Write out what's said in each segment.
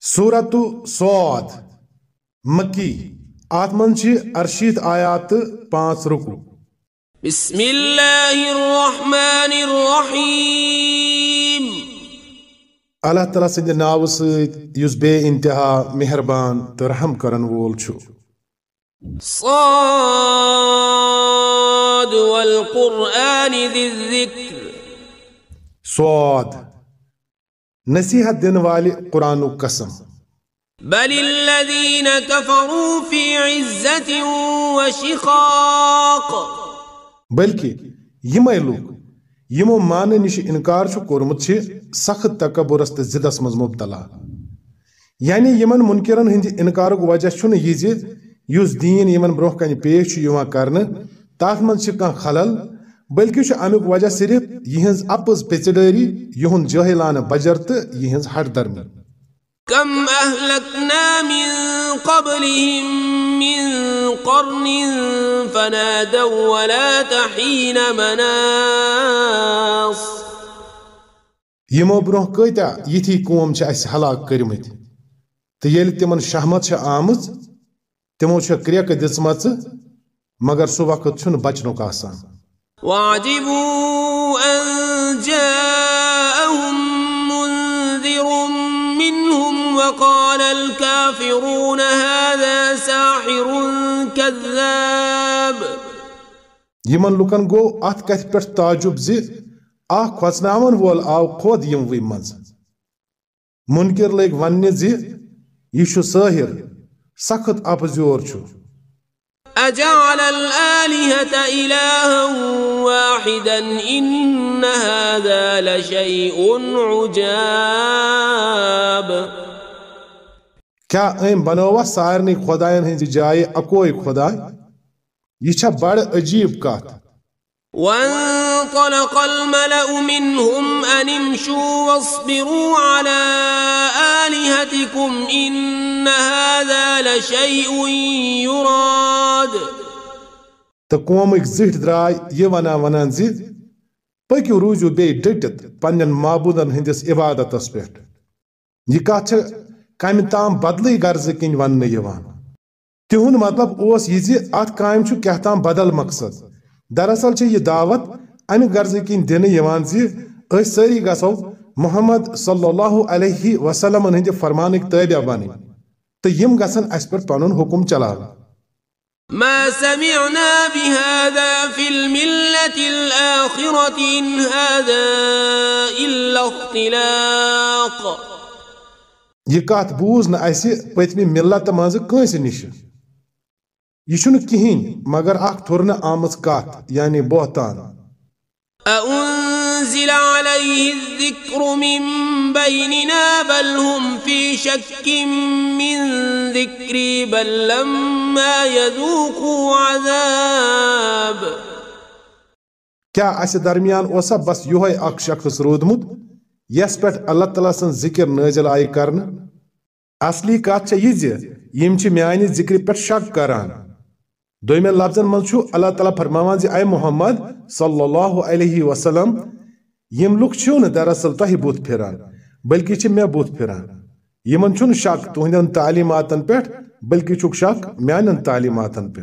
سورت سعود مکی۔ آت من ارشید آیات پانچ رکو۔ بسم اللہ الرحمن الرحیم۔ اللہ تعالیٰ سند ناو سید یس بے انتہا مہربان تو رحم کرن وول چھو۔ صاد والقرآن ذی الذکر۔ صاد نصیحت دِنہٕ والہِ قرآنُک قسم۔ بل الذين كفروا في عزة وشقاق بلکہ یمے لوگ یمو مان نش انکار چھُ کوٚرمُت چھِ سخت تکبرس تہٕ ضدس منٛز مبتلا۔ یعنی یمن منکرن ہٕنٛدِ انکارُک وجہ چھُنہٕ یہِ زِ یُس دیٖن یمن برونٛہہ کنہِ پیش چھُ یِوان کرنہٕ تتھ منٛز چھِ کانٛہہ خلل بلکہ چھُ امیُک وجہ صرف یِہنٛز اپٕز پیژڈٲری یِہُنٛد جٲہلانہٕ بجر تہٕ یِہنٛز ہٹ درمی كم أهلكنا من قبلهم من قرن فنادوا ولات حين مناص۔ يمو برو كيتا يتي قوم چھ اس ہلاک کرمت ییٚلہِ تِمن شہمت چھِ آمٕژ تِمو چھےٚ کرٛیکہٕ دِژمژ مگر سُہ وقت چھُنہٕ بچنُک آسان۔ وعجبوا أن جاءهم وقال الكافرون هذا ساحر كذاب. يمن لوكن گو آت کتھ پٮ۪ٹھ تعجب زِ اکھ کھۄژناون وول آو خود یِموٕے منٛز. وننہِ زِ یہِ چھُ سٲحِر سخت اپزیور چھُ أجعل الآلهة إلها واحدا إن هذا لشيء عجاب. کیا ام بنوا سارنی خدائن ہند جائے اکوئی خدا یہ چھا بڑ عجیب کات. وانطلق الملأ منهم أن امشوا واصبروا على آلهتكم إن هذا لشيء يراد. تقومك زهت دراي يوانا ونان زي پکیو روزو بے ڈٹت پنن معبودن ہندس عبادتس پٮ۪ٹھ یہ کتھ کم تام بدلے غرض کن ون تہد مطلب اس یہ آت کام کیا تام بدل مقصد. دراصل یہ دعوت امہ غرض کن دن اس ساری گھو محمد صلی اللہ علیہ وسلم ہند فرمانک تابع بن تو یم گھن اس پر پن حکم چلا ما سمعنا بهذا في الملة الآخرة إن هذا إلا اختلاق یہ کت بوز نس پتم ملت مز کنس نش یہ کہین مگر اخ تھرن آمت کت یعنی بہتان أأنزل عليه الذكر من بيننا بل هم في شك من ذكري بل لما يذوقوا عذاب کیا اس درمیان اوسا بس یہوے اخ شخص رودمت یس پہ اللہ تعالیٰ سن ذکر نازل آئی کرن اصلی کت یہ میانہ ذکر پہ شک کران۔ دوم لفظن من اللہ تعالیٰ فرماوان زی، اے محمد صلی اللہ علیہ وسلم، یم لوگ چھو نہ دراصل تہ بوت پھران بلکہ چھ مے بوت پھران یمن چھن شک تہندن تعلیماتن پہ بلکہ چھک شک میانن تعلیماتن پہ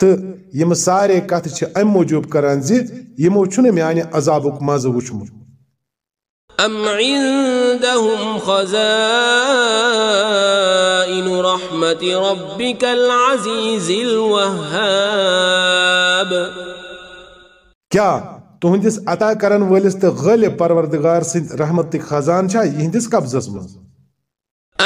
تو یم سارے کت ام موجوب کران زی، یمو چھن میانہ عذابک مزہ وچھمت أم عندهم خزائن رحمة ربك العزيز الوهاب. کیا تہندس عطا کرن ولس تو غالب پروردگار سند رحمت خزان چھا یہندس قبضس مز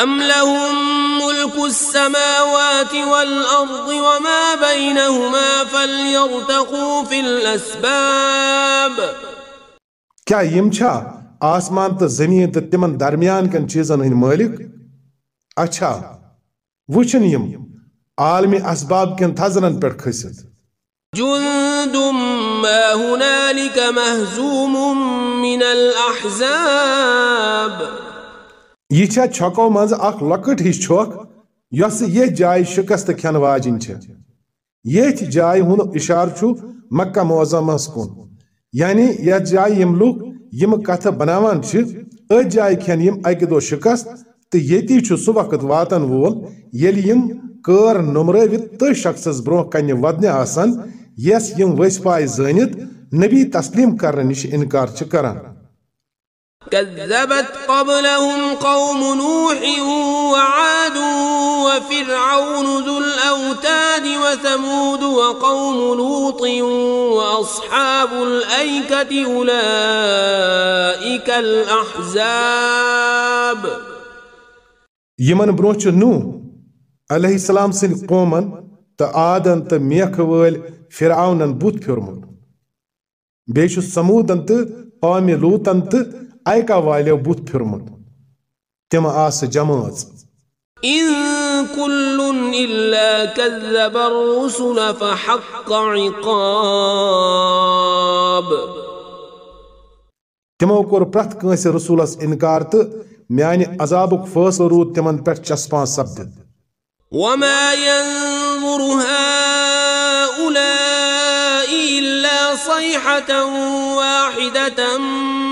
ام لهم ملك السماوات والأرض وما بينهما فليرتقوا في الأسباب. کیا یم چھا آسمان تو زمین تو تمن درمیان کن چیزن ہند مالک اچھا وچن یم عالمی اسباب کن تھزرن پر کھسد جند ما هنالك مهزوم من الاحزاب یہ چھا چھکو منز اخ لکٹ ہش چھوک یس یہ جائے شکست کھن واجن چھ یہ جائے ہن اشار چھو مکہ معظمہ کن یعنی یہ جائے یم لوگ یم کت بناوان ات جائے کھین یم اکہ دہ شکست تو یتی سہ وقت واتن وول یل یم کر نمرت تس شخصس برو کنہ ودنہ آسان یس یم وس پائے زنت نبی تسلیم کرنے نش انکار کران كذبت قبلهم قوم نوح وعاد وفرعون ذو الأوتاد وثمود وقوم لوط وأصحاب الأيكة أولئك الأحزاب. يمن بروچ نو عليه السلام سن قومن تا آدن تا ميخ ول فرعونن بوت فرمون بيشو سمودن تا قوم لوطن تا أيكا واليو بوت فرمون تم آس جماز. إن كل إلا كذب الرسل فحق عقاب. تمو كور پرت كنس رسولس انكار تو میانہ عذابک فیصل رود تمن پہ چسپان سپدت وما ينظر هؤلاء إلا صيحة واحدة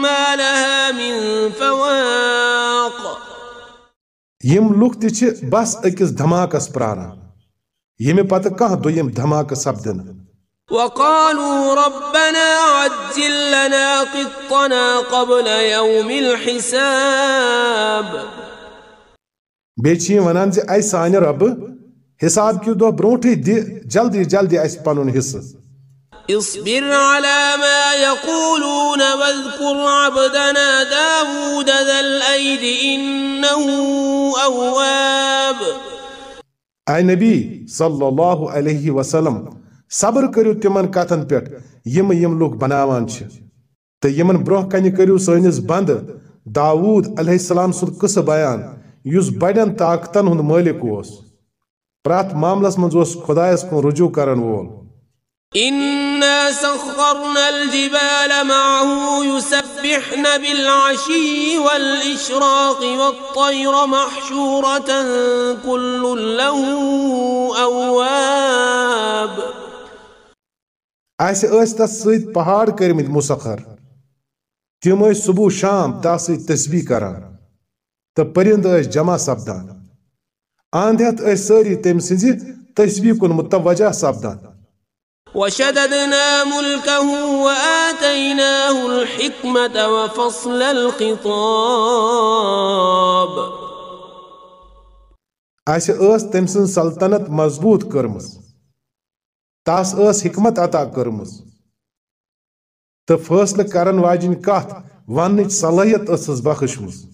ما لها من فواق یم لوک تہ بس أکس دھماکس پراران۔ یمہ پتہ کانٛہہ دوٚیِم دھماکہ سپدن۔ وقالوا ربنا عجل لنا قطنا قبل يوم الحساب۔ بیچی ونان زِ اے سانہِ رب حساب کہِ دۄہ برونٹھٕے دِ جلدی جلدی اَسہِ پنُن حصہٕ۔ اصبر على ما يقولون واذكر عبدنا داود ذا الأيد إنه أواب. اے نبی صلی اللہ علیہ وسلم صبر کٔرِو تِمن کتھن پٮ۪ٹھ یِم یِم لُکھ بناوان چھِ تہٕ یِمن برونٛہہ کنہِ کٔرِو سٲنِس بنٛد داوود علیہ السلام سُنٛد قصہٕ بیان یُس بڑٮ۪ن طاقتن ہُنٛد مٲلِک اوس پرٛٮ۪تھ معاملس منٛز اوس خۄدایس کُن رجوع کرن وول. إنا سخرنا الجبال معه يسبحن بالعشي والإشراق والطير محشورة كل له أواب. اسہِ ٲسۍ تتھ سۭتۍ پہاڑ کٔرمٕتۍ مُسخر تِم ٲسۍ صبح شام تتھ سۭتۍ تسبیح کران تہٕ پٔرِنٛد ٲسۍ جمع سپدان اند ہٮ۪تھ ٲسۍ سٲری تٔمۍ سٕنزِ تسبیح کُن متوجہ سپدان وشددنا ملكه وآتيناه الحكمة وفصل الخطاب. اسہِ ٲس تٔمۍ سٕنٛز سلطنت مضبوٗط کٔرمٕژ. تس ٲس حکمت عطا کٔرمٕژ. تہٕ فٲصلہٕ کرن واجِنۍ کتھ وننٕچ صلٲحیت ٲسٕس بخشمٕژ.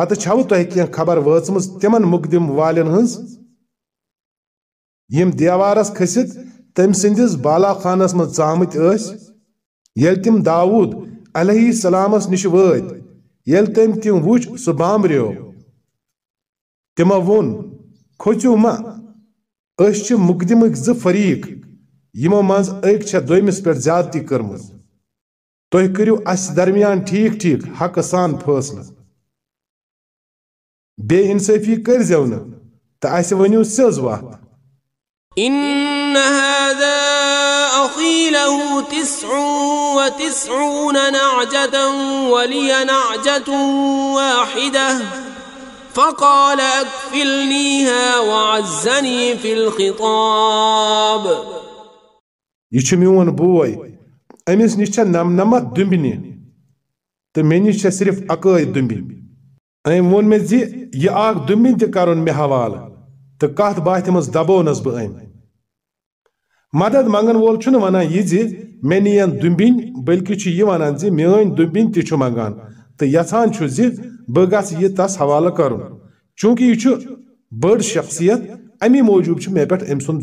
پتہ چھو تہ کی خبر وٲژمٕژ تمن مقدم والٮ۪ن ہٕنٛز؟ یِم دیوارس کھٔسِتھ تٔمۍ سٕنٛدِس بالا خانس منٛز ژامٕتۍ ٲسۍ، ییٚلہِ تِم داوود علیہ السلامس نِش وٲتۍ، ییٚلہِ تٔمۍ تِم وٕچھ سُہ بامبریو۔ تِمو ووٚن، کھوژِو ما أسۍ چھِ مقدمٕکۍ زٕ فریٖق، یِمو منٛز أکۍ چھےٚ دوٚیمِس پٮ۪ٹھ زیادتی کٔرمٕژ۔ تُہۍ کٔرِو اَسہِ درمیان ٹھیٖک ٹھیٖک حقہٕ سان فٲصلہٕ۔ بے انصافی کر زیو تو اس ونیو سز وات إن هذا أخي له تسع وتسعون نعجة ولي نعجة واحدة. فقال أكفلنيها وعزني في الخطاب. يچھ میون بوي. أمس نش نم نمت دمبني تو مے نش صرف اکٲے دمبنۍ أمۍ ووٚن مےٚ زِ یہِ اکھ دُمبِنۍ تہِ کرُن مےٚ دبونس بہٕ مدد منگن وول چھُنہٕ ونان یہِ زِ مےٚ نِین دُمبِنۍ بلکہِ چھُ یہِ ونان زِ میٲنۍ دُمبِنۍ تہِ چھُ منگان تہٕ یژھان چھُ زِ بہٕ گژھٕ تس حوالہٕ کرُن چوٗنکہِ یہِ چھُ بٔڑ شخصیت امی موٗجوٗب چھُ مےٚ پٮ۪ٹھ أمۍ سُنٛد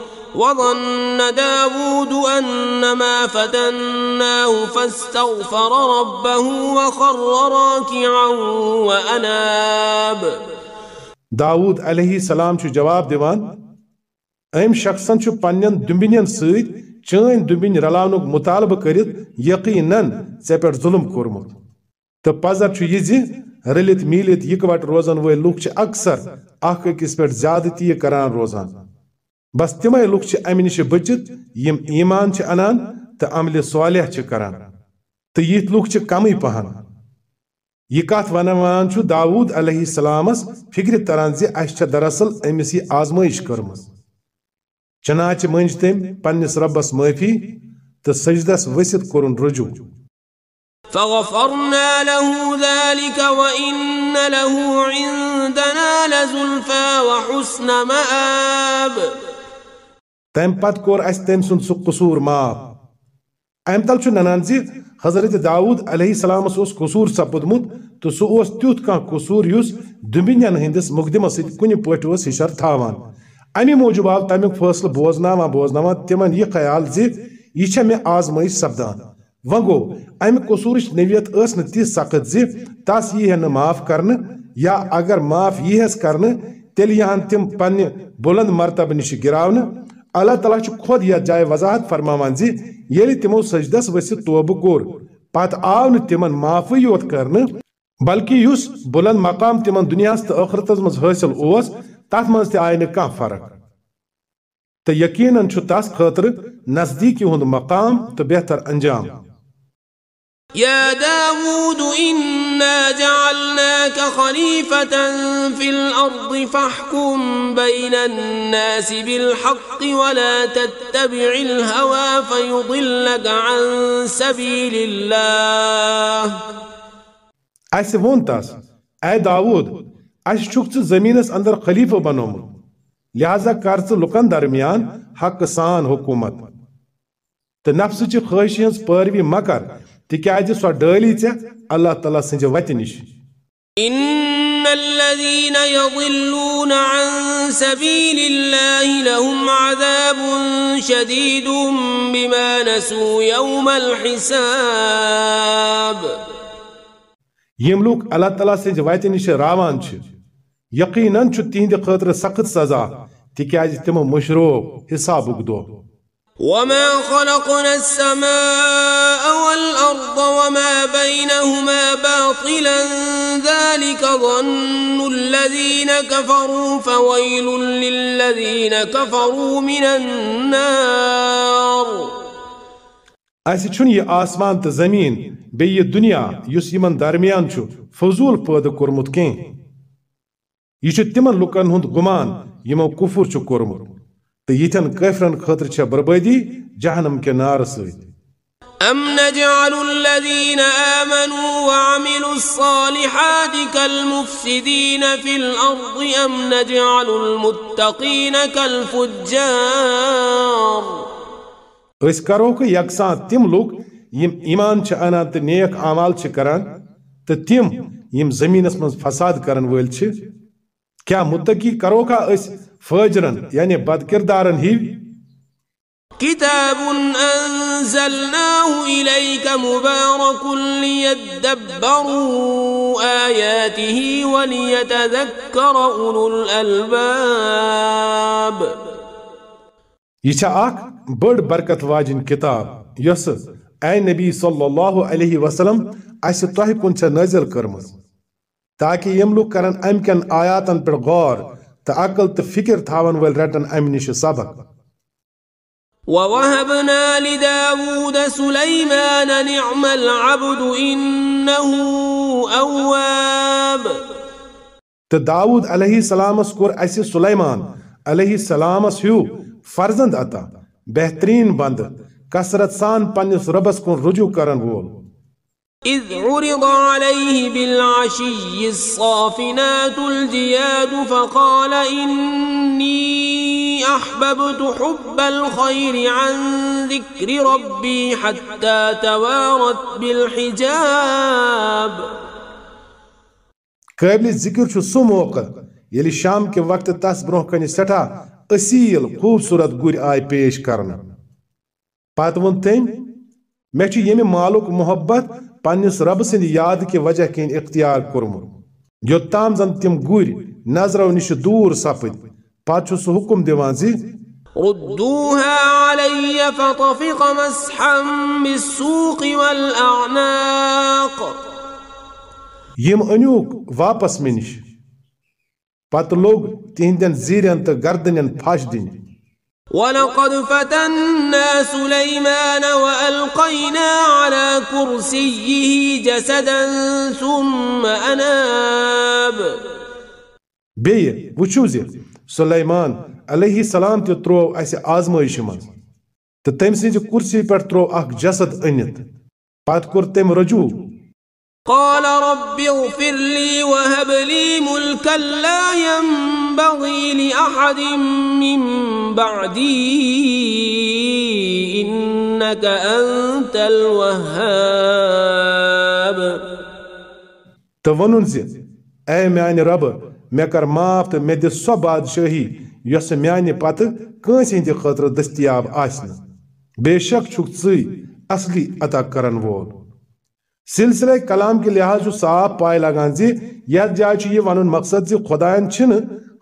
وظن داود أنما فتناه فاستغفر ربه وخر راكعا وأناب. داود علیہ السلام چھ جواب دیوان ام شخصن چھ پنن دمبنین سید چین دمبن رلاونک مطالبہ کرت یقیناً ژے ظلم کورمت تو پزر چھ یہ رلت میلت یکوٹ روزن ول لوک چھ اکثر اخ أکس کران روزان. بس تمے لوک چھ امہ نش بچت یم ایمان چھ انان تو عمل صالح چھ کران. تو یت لوک چھ کمی پہن یہ کت ونان چھ داود علیہ السلام فکر تران زی اس دراصل امس یہ آزمائش کرمز چنانچہ منج تم پنس ربس معافی تو سجدس ورست کورن رجوع. فغفرنا له ذلك وإن له عندنا لزلفى وحسن مآب. تم پت کور اس تم سن سو قصور معاف ام تل چھ ننان زی حضرت داود علیہ السلام اس قصور سپدمت تو سو اس تیوت کان قصور یس دمبنین ہندس مقدمہ ست کنی پٹ اس ہشر تھاوان۔ امی موجوب آو تمیک فیصل بوزناوان بوزناوان تمن یہ خیال زی یہ چھ میں آزمائش سپدان۔ ونگو امی قصورش نویت اس نتی سخت زی تاس یہ ہے معاف کرن یا اگر معاف یہ ہے کرن تیل یہاں تم پن بلند مرتبہ نش گراون اللہ تعالیٰ خود یا جائے وضاحت فرماوان زی، یلی تمو سجدس وسی توبہ کور پت آو نہ تمن معافی یوت کرن، بلکہ یس بلند مقام تمن دنیا تو ٲخرتس مز حاصل اوس، تات مز تہ آئی نہ فرق۔ تو یقیناً تس خاطر نزدیکی ہند مقام تو بہتر انجام۔ يا داود إنا جعلناك خليفة في الأرض فاحكم بين الناس بالحق ولا تتبع الهوى فيضلك عن سبيل الله. اس وون اے داود اس چھک زمینس اندر خلیفہ بنومت لہذا کر لکن درمیان حق سان حکومت تو نفس چہ خواہش ہز پیروی مکر تکیازِ سۄ ڈٲلی ژےٚ اللہ تعالیٰ سٕنٛزِ وتہِ نِش إن الذين يضلون عن سبيل الله لهم عذاب شديد بما نسوا يوم الحساب. يم لوك الله تعالى سنج وایتہِ نِش راوان یقیناً چھُ تِہنٛدِ خٲطرٕ سخت سزا. تِکیازِ تِمو مشروع حسابُک دۄہ وما خلقنا السماء والأرض وما بينهما باطلا ذلك ظن الذين كفروا فويل للذين كفروا من النار. اسی چھن یہ آسمان تو زمین بی یہ دنیا یس یمن درمیان چھو فضول پید کورمت کین یہ چھو تمن لکن ہند گمان یمو کفر چھو کورمت تو یتن کافرن خاطر چھ بربادی جہنم کے نار سۭتۍ أم نجعل الذين آمنوا وعملوا الصالحات كالمفسدين في الأرض أم نجعل المتقين كالفجار أس كروك يكسان تم لوك يم إيمان چھ تہ نیک اعمال چھ کران تہ تم يم زمینس منز فساد کرن وٲلۍ چھِ کیا متقی کروکا أس فاجرن يعني بد کردارن هی؟ كتاب أنزلناه إليك مبارك ليدبروا آياته وليتذكر أولو الألباب. يچا اك بڑ برکت واجن كتاب يس اي نبي صلى الله عليه وسلم چھےٚ نٲزِل کٔرمٕژ تاکہ یِم لُکھ کرن امہِ کٮ۪ن آیاتن پٮ۪ٹھ غور تہٕ عقل تہٕ فِکر تھاون وٲلۍ رٹن امہِ نِش سبق۔ ووهبنا لداود سليمان نعم العبد إنه أواب۔ داود عليه السلام كور أسي سليمان عليه السلام هيو فرزند عطا بہترین بند کثرت سان پنس ربس کن رجوع کرن وول۔ إذ عرض عليه بالعشي الصافنات الجياد فقال إني أحببت حب الخير عن ذكر ربي حتى توارت بالحجاب. ذکر چھُ سُہ موقع ییٚلہِ شام کہِ وقتہٕ تس برونٛہہ کنہِ سٮ۪ٹھاہ اصیٖل خوٗبصوٗرت گُرۍ آیہِ پیش کرنہٕ پتہٕ ووٚن تٔمۍ مےٚ چھُ ییٚمہِ مالُک محبت پنس رب سند یاد کہ وجہ کن اختیار کورم یوتام زن تم گر نظرو نش دور سپد پتہ سہ حکم دیوان زی ردوها علي فطفق مسحا بالسوق والأعناق۔ يم أنيوك واپس منش پت لوگ تہندین زیرین تا گردنین پھاش دن ولقد فتنا سليمان وألقينا على كرسيه جسدا ثم أناب. بیٚیہِ وٕچھو زِ سلیمان علیہ السلام اسہِ آزمٲیشہِ منٛز تہٕ تٔمۍ سٕنٛزِ کُرسی پٮ۪ٹھ تروو اکھ جسد أنِتھ پتہٕ کوٚر تٔمۍ رجوع. قال رب اغفر لي وهب لي ملكا لا ينبغي ينبغي لأحد من بعدي إنك أنت الوهاب. تہٕ ووٚنُن زِ اے میانہِ ربہٕ مےٚ کر معاف تہٕ مےٚ دِ سۄ بادشٲہی یۄسہٕ میانہِ پتہٕ کٲنٛسہِ ہٕنٛدِ خٲطرٕ دٔستیاب آسہِ نہٕ بے شک چھُکھ ژٕے اصلی عطا کرن وول سلسلہ کلام کے لحاظ صاف پائے لگان زی یت جائے یہ ون مقصد زی خدائن چھن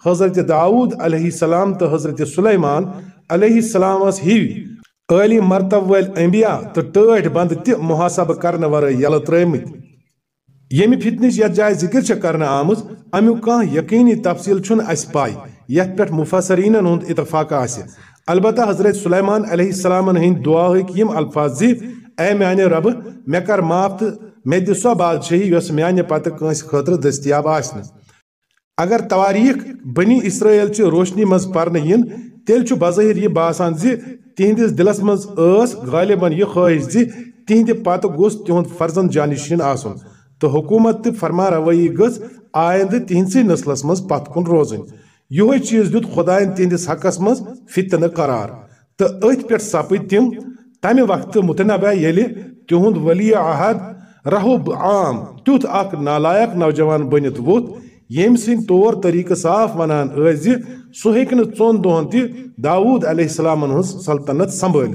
حضرت داود علیہ السلام تو حضرت سلیمان علیہ السلام اس ہی علی مرتب ول انبیاء تو ٹاٹ بند تہ محاسبہ کرنے ورائے یل ترمت یمی فتنچ یت جائے ذکر چھ کرنے آمز امیو کان یقینی تفصیل چھن اس پائی۔ یت پٹ مفسرین ہند اتفاق آسہ البتہ حضرت سلیمان علیہ السلام ہند دعا یم الفاظ زی، اے میانہ رب، مے کر معاف تو مے دِ سو بادشاہی یس میانہ پتہ کنس خاطر دستیاب آسن۔ اگر تواریخ بنی اسرائیل چہ روشنی مز پرن ین تیل چھ بظاہر یہ باسان زِ تہندس دلس مز ٲس غالباً یہ خواہش زِ تہندِ پتہ گوٚژھ تہند فرزند جانشین آسن۔ تو حکومت تہ فرما روی گژھ آیندٕ تہنسے نسلس مز پتھ کن روزن یہوے چیز دیت خدایَن تہندس حقس مز فتنہ قرار۔ تو أتھۍ پٮ۪ٹھ سپٕدۍ تِم تمہ وقت متنبع یلی تہند ولی عہد رہب عام تیت اک نالائق نوجوان بنت ووت۔ یم سن طور طریقہ صاف ونان ازی سو ہیک چون دون تی داود علیہ السلام ہن سلطنت سنبھل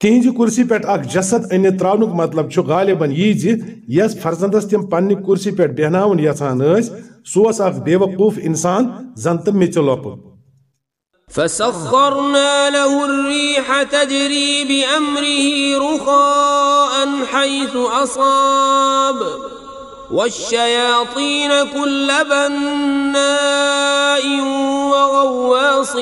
تہنز کرسی پہ اخ جسد ان ترانک مطلب چھ غالباً یہ زی یس فرزندس تم پنہ کرسی پہ بہن یژھان سو اخ بے وقوف انسان زن تو مچ لوپ فسخرنا له الريح تجري بأمره رخاء حيث أصاب والشياطين كل بناء وغواص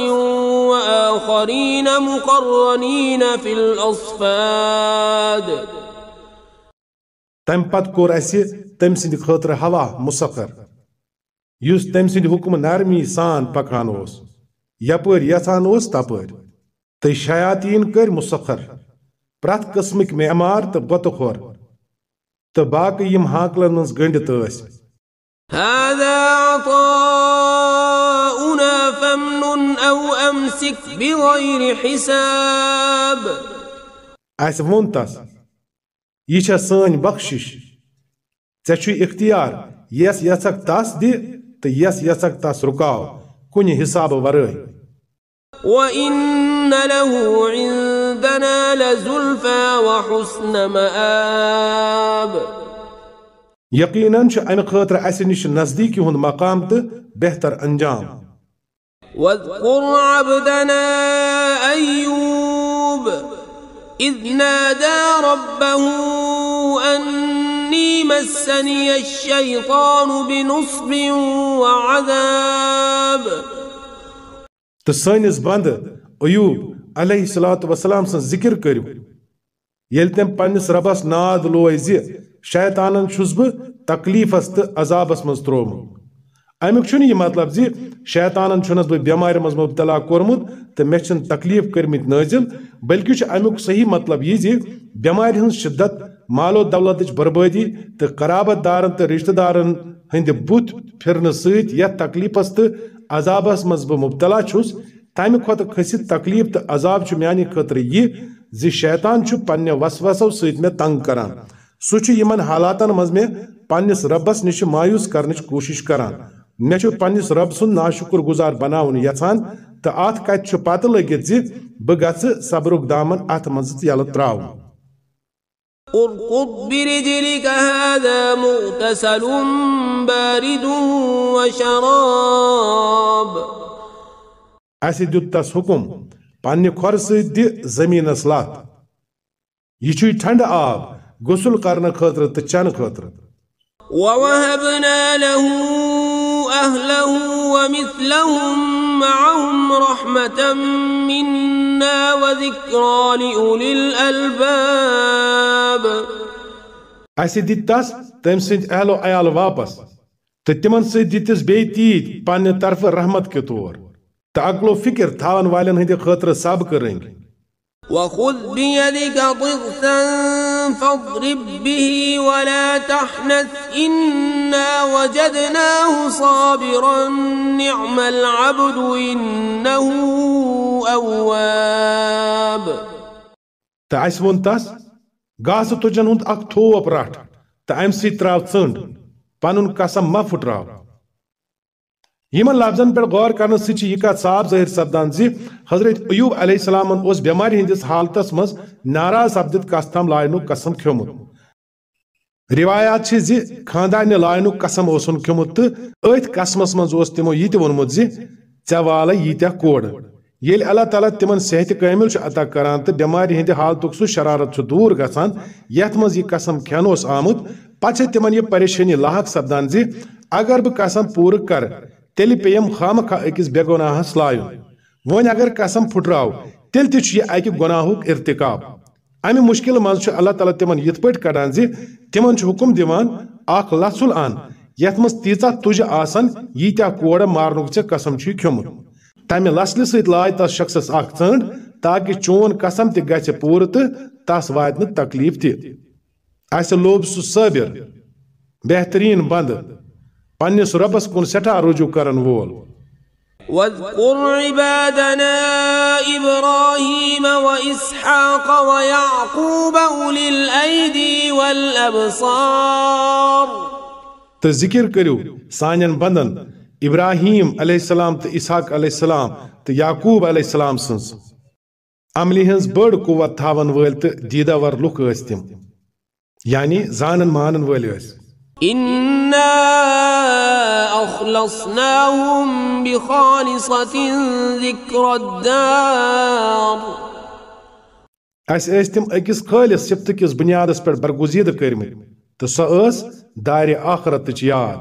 وآخرين مقرنين في الأصفاد. تم پت کوٚر اسہِ تٔمۍ سٕنٛدِ خٲطرٕ ہوا مُسخر یُس تٔمۍ سٕنٛدِ حُکمہٕ نرمی سان پکان اوس یپر یژھان اوس تپر تو شیاطین کر مسخر پرت قسمک معمار تو بت خور تو باقی یم ہاکلن مز گنڈت ٲسۍ هذا عطاؤنا فامنن أو أمسك بغير حساب اس وون تس یہ چھا سٲنۍ بخشش ژےٚ چھُے اختیار یس یژھکھ تس دِ تہٕ یس یژھکھ تس رُکاو کُنہِ حسابہٕ ورٲے وإن له عندنا لزلفى وحسن مآب. یقیناً چھُ امہِ خٲطرٕ اسہِ نِش نزدیٖکی ہُنٛد مقام تہٕ بہتر انجام. واذكر عبدنا أيوب إذ نادى ربه أني مسني الشيطان بنصب وعذاب. تو سٲنِس بنٛدٕ ایوب علیہ الصلوۃ والسلام سٕنٛز ذِکر کٔرِو ییٚلہِ تٔمۍ پننِس ربس ناد لوے زِ شیطانن چھُس بہٕ تکلیٖفس عذابس منٛز تروومُت امیُک چھُنہٕ یہِ مطلب زِ شیطانن چھُنس بہٕ بٮ۪مارِ منٛز مبتلا کوٚرمُت تہٕ مےٚ چھِنہٕ تکلیٖف کٔرمٕتۍ نٲزِل، بلکہِ صحیح مطلب یہِ زِ بٮ۪مارِ ہٕنٛز شِدت مالو دولتچ بربادی تو قرابت دارن تو رشتہ دارن ہند بت پھرن ست یت تکلیفس تو عذابس مز بہ مبتلا چھس تمہ کھت کھست تکلیف تو عذاب میانہ خطر یہ زی شیطان پنہ وسوسو ست میں تنگ کران۔ سہ یمن حالاتن مز میں پنس ربس نش مایوس کرنچ کوشش کران۔ مے پنس رب سن ناشکر گزار بناون یژھان تو ات کت پتہ لگت زی بہ گھ صبرک دامن ات مز یل تراو اركض برجلك هذا مغتسل بارد وشراب۔ اسہِ دیُت تس حُکم پننہِ کھۄرٕ سۭتۍ دِ زٔمیٖنس لت یہِ چھُے ٹھنڈٕ آب غسل کرنہٕ خٲطرٕ تہٕ چنہٕ خٲطرٕ۔ ووهبنا له أهله ومثلهم معهم رحمة منا وذكرى لأولي الألباب۔ اسہِ دِتۍ تس تٔمۍ سٕنٛدۍ اہل و عیال واپس۔ تہٕ تِمن سۭتۍ دِتِس بیٚیہِ تیٖتۍ پننہِ طرفہٕ رحمت کہِ طور۔ تہٕ عقل و فکر تھاون والٮ۪ن ہٕنٛدِ خٲطرٕ سبقہٕ رٔنگۍ وخذ بيدك ضغثا فاضرب به ولا تحنث إنا وجدناه صابرا نعم العبد إنه أواب. تہٕ اسہِ ووٚن تس گاسہٕ تُجن ہُنٛد اکھ تھوپ رٹھ تہٕ امہِ سۭتۍ تراو ژٔنٛڈ پنُن قسم مہ پھٕٹراو یمن لفظن پہ غور کرنے سی یہ کت صاف ظاہر سپدان زی، حضرت ایوب علیہ السلام اس بیمار ہندس حالتس مز ناراض سپدت کس تام لائنک قسم کھومت روایات زی، خاندان لائنک قسم اوسن کھومت تو ات قسمس مز اس تمو یہ تہ ونمت زی ژے والے ییتیا کوڑ۔ اللہ تعالیٰ تمن صحت کامل عطا کران تو بیمار ہند حالتک سہ شرارت چھ دور گژھان یت مز یہ قسم کھین اوس آمت پتہ تمن یہ پریشانی لاحق سپدان زی، اگر بہ قسم پور کر تیل پیم خام خا اکس بے گناہس لایُن وۄنۍ اگر قسم پھٹراو تیل تہ یہ اکہ گناہک ارتکاب۔ امہ مشکل مز اللہ تعالیٰ تمن یت پٲٹھۍ کڑان زِ تمن چھُ حکم دِوان اکھ لژھُل ان یتھ منٛز تیٖژاہ تُجہِ آسن، ییٖتیاہ کورٕ مارنُک ژےٚ قسم چھُے کھیوٚمُت۔ تمہِ لسلہِ سۭتۍ لاے تس شخصس اکھ ژٔنٛڈ تاکہ چون قسم تہِ گژھِ پوٗرٕ تہٕ تس واتہِ نہٕ تکلیف تہِ۔ اسہِ لوٚب سُہ صٲبِر بہتریٖن بنٛدٕ۔ پنس ربس کن سٹھا رجوع کرن وول واذكر عبادنا إبراهيم وإسحاق ويعقوب أولي الأيدي والأبصار. تو ذکر کرو سانین بندن ابراہیم علیہ السلام تو اسحاق علیہ السلام تو یعقوب علیہ السلام سنز عملی ہنز بڑ قوت تھاون ول تو دیدہ ور لک تم یعنی زانن مانن ول اس إنا أخلصناهم بخالصة ذكرى الدار. اس ٲسۍ تِم أکِس خٲلِس صفتہٕ بُنیادس پٮ۪ٹھ برگُزیٖدٕ کٔرمٕتۍ تہٕ سۄ ٲس دارِ آخرتٕچ یاد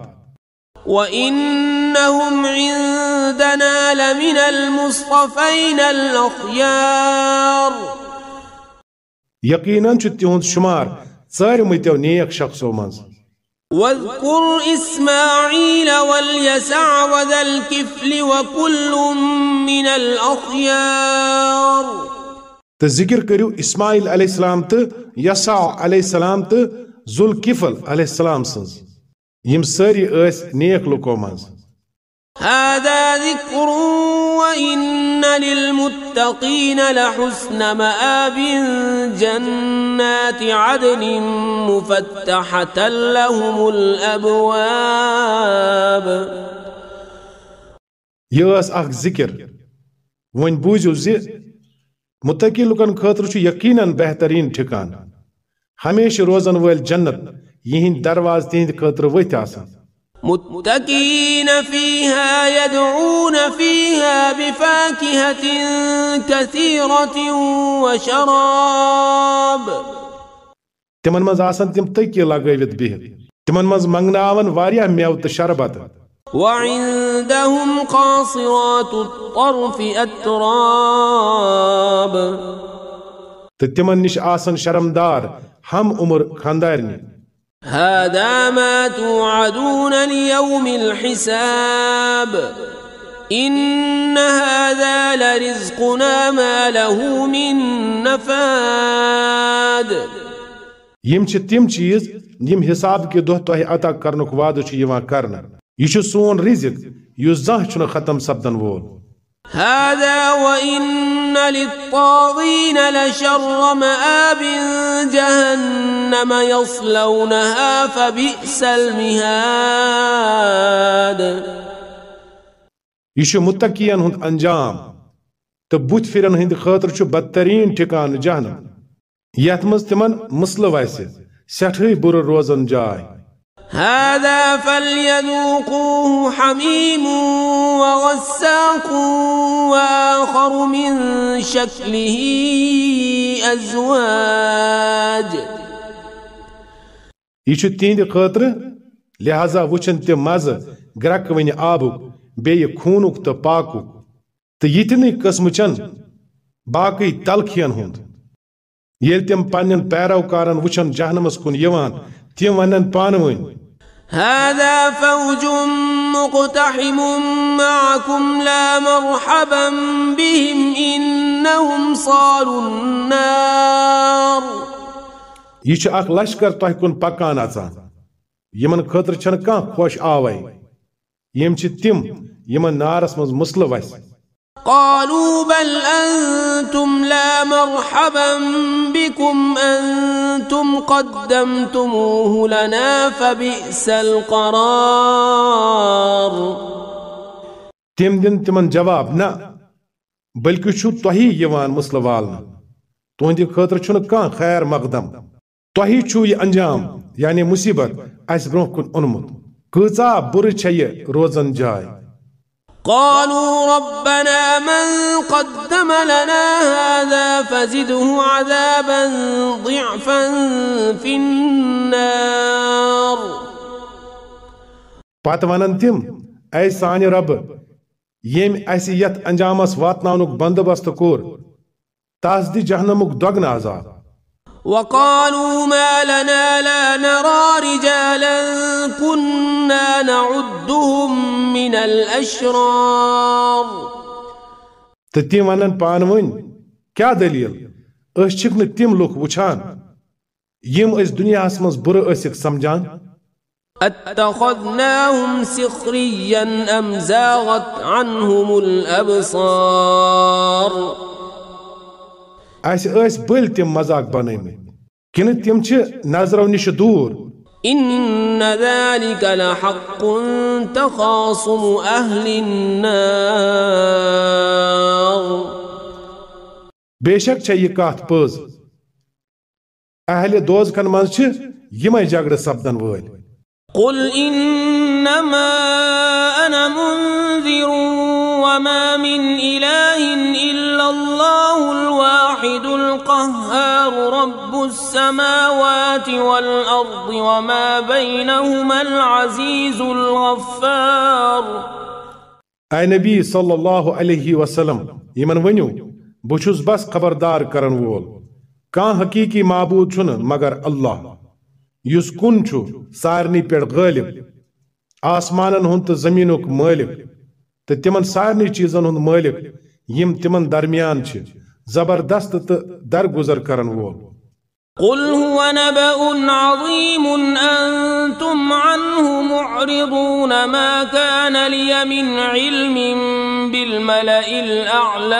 وإنهم عندنا لمن المصطفين الأخيار. چھُ تِہُنٛد شُمار ژٲرمٕتیو نیک شخصو منٛز واذكر إسماعيل واليسع وذا الكفل وكل من الأخيار. تو ذکر کرو اسماعیل علیہ السلام تو یسع علیہ السلام تو ذوالکفل علیہ السلام سنز اس نیک لکو منز. هذا ذكر وإن للمتقين لحسن مآب جنات عدن مفتحة لهم الأبواب. يس اخ ذکر ون بوزو زی متقی لکن خاطر چھ یقیناً بہترین ٹھکان ہمیشہ روزن ول جنت یہند درواز تہند خاطر ؤتھ آسان متكئين فيها يدعون فيها بفاكهة كثيرة وشراب. تمن مز آسان تم تکی لگٲوِتھ بِہِتھ تمن مز منگناون واریاہ میوٕ تہٕ شربت. وعندهم قاصرات الطرف أتراب. تمن نش آسان شرمدار ہم عمر خاندارنہِ هذا ما توعدون ليوم الحساب. إن هذا لرزقنا ما له من نفاد. يم چھ تم چیز؟ یم حساب کے دہ تہ عطا کرنک وعدہ چھ یوان کرنہ یہ چھ سون رزق یُس زانٛہہ چھُنہٕ ختم سپدن وول. هذا وإن للطاغين لشر مآب جهنم يصلونها فبئس المهاد. يشو متقين هند أنجام تبوت فرن هند خاطر شو بدترين تکان جهنم. یتمز تمن مسلو ويسي سٹھے بر روزن جاي. هذا فليذوقوه حميم وغساق وآخر من شكله أزواج. یہ چھُ تِہنٛدِ خٲطرٕ لہذا وٕچھن تِم وين آبو بي آبُک بیٚیہِ خوٗنُک تہٕ پاکُک تہٕ یِتھنٕے قٕسمٕچٮ۪ن باقٕے تلخین ہُنٛد ییٚلہِ تِم پنٛنٮ۪ن پیروکارن وٕچھن جہنمس کُن یِوان تم ونن پان ون هذا فوج مقتحم معكم لا مرحبا بهم انهم صالوا النار یہ اخ لشکر تہ کن پکان اچان یمن خطر چھن کان خوش آوائی یم چھ تم یمن نارس مز مسلہ وس قالوا بل أنتم لا مرحبا بكم أنتم قدمتموه لنا فبئس القرار. تم دن تمن جواب نا بلکہ چھو تہی یوان مسل والنا تہندِ خٲطرٕ چھُنہٕ کانٛہہ خیر مقدم؟ تۄہی چھُو یہِ انجام یعنی مُصیبت اَسہِ برٛونٛہہ کُن اوٚنمُت کۭژاہ بُرٕ چھےٚ یہِ روزن جاے قالوا ربنا من قدم لنا هذا فزده عذابا ضعفا في النار. پتہٕ ونن تِم اے سانہِ رب ییٚمۍ اَسہِ یتھ انجامس واتناونُک بندوبست کوٚر تس دِ جہنمُک دۄگنہٕ عذاب۔ وقالوا ما لنا لا نرى رجالا كنا نعدهم من الأشرار. تتي ونن پان ون کیا دلیل أس چھک نہٕ تِم لُکھ وٕچھان یِم أسۍ دُنیاہس منٛز بُرٕ ٲسِکھ سمجھان أتخذناهم سخريا أم زاغت عنهم الأبصار؟ اس بل تم مزاق بنائی کن تم چھ نظرو نش دور۔ ان ذلك لحق تخاصم اهل النار۔ بے شک چھ یہ کات پز۔ اہل دوزخن من چھ یمے جھگڑ سپدن ول قل انما انا منذر وما من الہ القهار رب السماوات والأرض وما بينهما العزيز الغفار. اے نبی صلی اللہ علیہ وسلم یمن ونیو بچھس بس خبردار کرن وول. کان حقیقی معبود چھن مگر اللہ یس کن چھو سارنی پیڑ غالب. آسمانن ہن تو زمینک مالک تو تمن سارنی چیزن ہند مالک یم تمن درمیان چھ زبردست تو درگزر کرن وول قل هو نبأ عظيم أنتم عنه معرضون ما كان لي من علم بالملأ الأعلى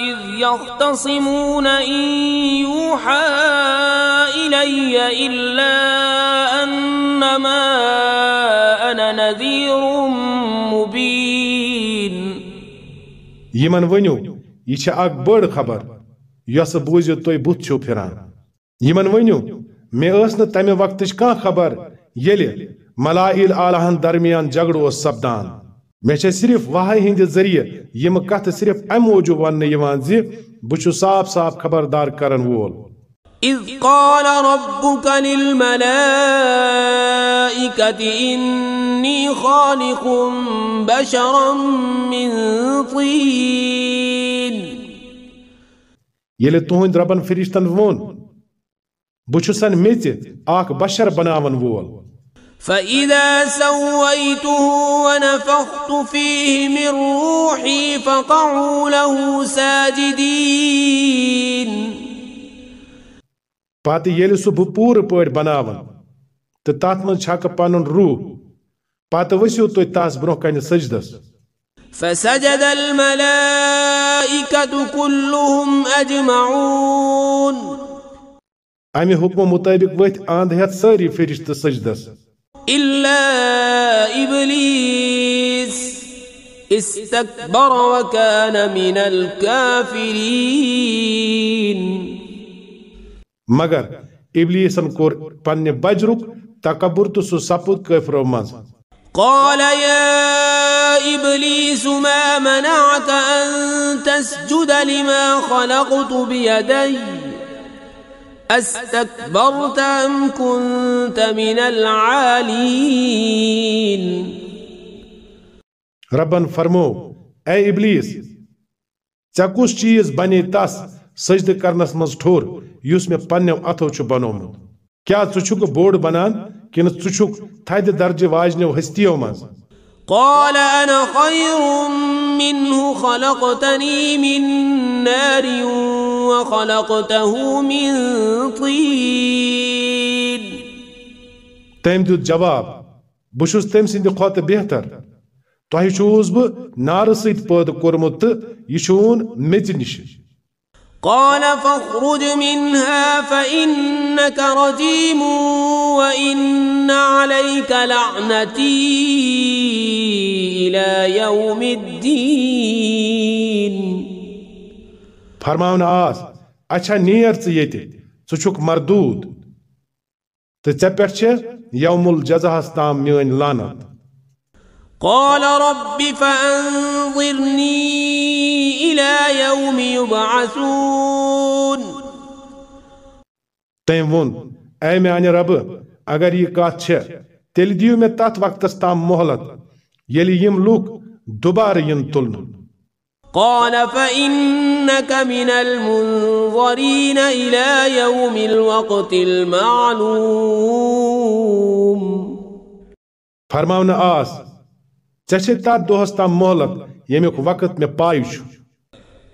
إذ يختصمون إن يوحى إلي إلا أنما أنا نذير مبين. يمن ونيو. يچ اك بڑ خبر یس بوزت تھی بت چھو پھران یمن ونیو مے ٲس نہٕ تمہِ وقتٕچ خبر ییٚلہِ ملائل آلہن درمیان جگڑ اوس سپدان مےٚ چھےٚ صرف وحی ہٕنٛدِ ذٔریعہٕ یِم کتھٕ صرف امہِ موٗجوٗب وننہٕ یِوان زِ بہٕ صاف صاف خبردار کرن وول إذ قال ربك للملائكة إني خالق بشرا من طين. ییٚلہِ تُہنٛدِ ربن فرشتن ووٚن چھُسن میژِ اکھ بشر بناون وول فإذا سويته ونفخت فيه من روحي فقعوا له ساجدين پتہٕ ییٚلہِ سُہ بہٕ پوٗرٕ پٲٹھۍ بناون تہٕ تتھ منٛز چھکہٕ پنُن روح پتہٕ ؤسِو تُہۍ تس برونٛہہ کنہِ سجدس فسجد الملائكة كلهم أجمعون. امہِ حُکمہٕ مُطٲبِق ؤتھۍ انٛد ہٮ۪تھ سٲری فرشتہٕ سجدس إلا إبليس استكبر وكان من الكافرين. مگر ابلیسن کوٚر پننہِ بجرُک تکبر تہٕ سُہ سپُد کٲفرو منٛز قال يا إبليس ما منعك أن تسجد لما خلقت بيدي؟ أستكبرت أم كنت من العالين؟ ربن فرمو، اے ابلیس ژےٚ کُس چیٖز بنے تس سجدٕ کرنس منٛز ٹھوٚر، یُس مےٚ پننٮ۪و اتھو چھُ بنومُت کیٛاہ ژٕ چھُکھ بوٚڑ بنان؟ کِنہٕ ژٕ چھُکھ تھدِ درجہِ واجنٮ۪و ہستیو منٛز قال أنا خير منه خلقتني من نار وخلقته من طين تٔمۍ دیُت جواب بہٕ چھُس تٔمۍ سٕنٛدِ کھۄتہٕ بہتر۔ تۄہہِ چھُوس بہٕ نارٕ سۭتۍ پٲدٕ کوٚرمُت تہٕ یہِ چھُون میٚژِ نِش قال فاخرج منها فإنك رجيم وإن عليك لعنتي إلى يوم الدين. فرماونہٕ آس اچھا نیر ژٕ ییٚتہِ ژٕ چھُکھ مردوٗد. تہٕ ژےٚ پٮ۪ٹھ چھےٚ یوم الجزاہس تام میٲنۍ لانت قال رب فأنظرني إلى يوم يبعثون تم ون اے میان رب اگر یہ کات چھ تیل دیو میں تات وقتس تام محلت یلی یم لوک دوبارہ ین تلن قال فإنك من المنظرين إلى يوم الوقت المعلوم فرماونا آس چچھے تا دوہستا مولت وقت میں پائیو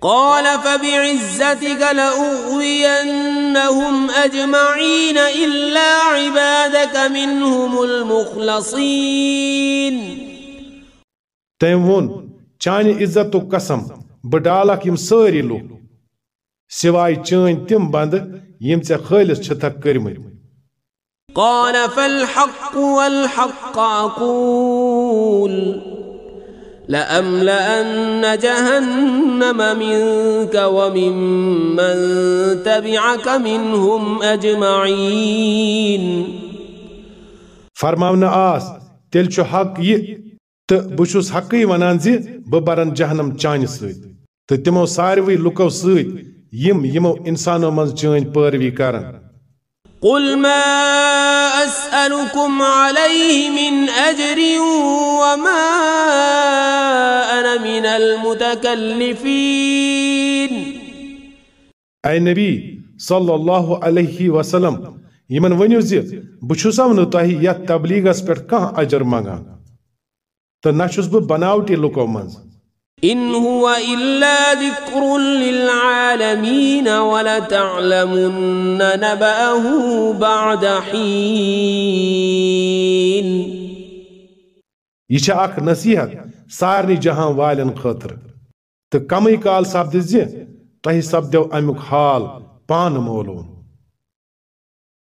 قال فبعزتك لأغوينهم أجمعين إلا عبادك منهم المخلصين. تٔمۍ ووٚن چانہِ عزتُک قسم بہٕ ڈالکھ یِم سٲری لُکھ سِواے چٲنۍ تِم بنٛدٕ یِم ژےٚ خٲلِص چھِتھکھ کٔرمٕتۍ. قال فالحق والحق أقول. لأملأن جهنم منك وممن تبعك منهم أجمعين. فرماونہٕ آس تیٚلہِ چھُ حق یہِ تہٕ بہٕ چھُس ونان زِ بہٕ برن جہنم چانہِ سۭتۍ تہٕ تِمو ساروٕے لُکو سۭتۍ یِم یِمو اِنسانو منٛز چٲنۍ پٲروی کرن. قل ما أسألكم عليه من أجر وما أنا من المتكلفين اے نبی صلی اللہ علیہ وسلم یمن ؤنِو زِ بہٕ چھُسو نہٕ تۄہہِ یتھ تبلیغس پٮ۪ٹھ کانٛہہ اجر منگان بناوٹی لُکو منٛز۔ إن هو إلا ذكر للعالمين ولتعلمن نبأه بعد حين. یہِ اکھ نصیحت سارنٕے جہان والٮ۪ن خٲطرٕ تہٕ کمٕے کال سپدِ زِ تۄہہِ حال پانہٕ معلوم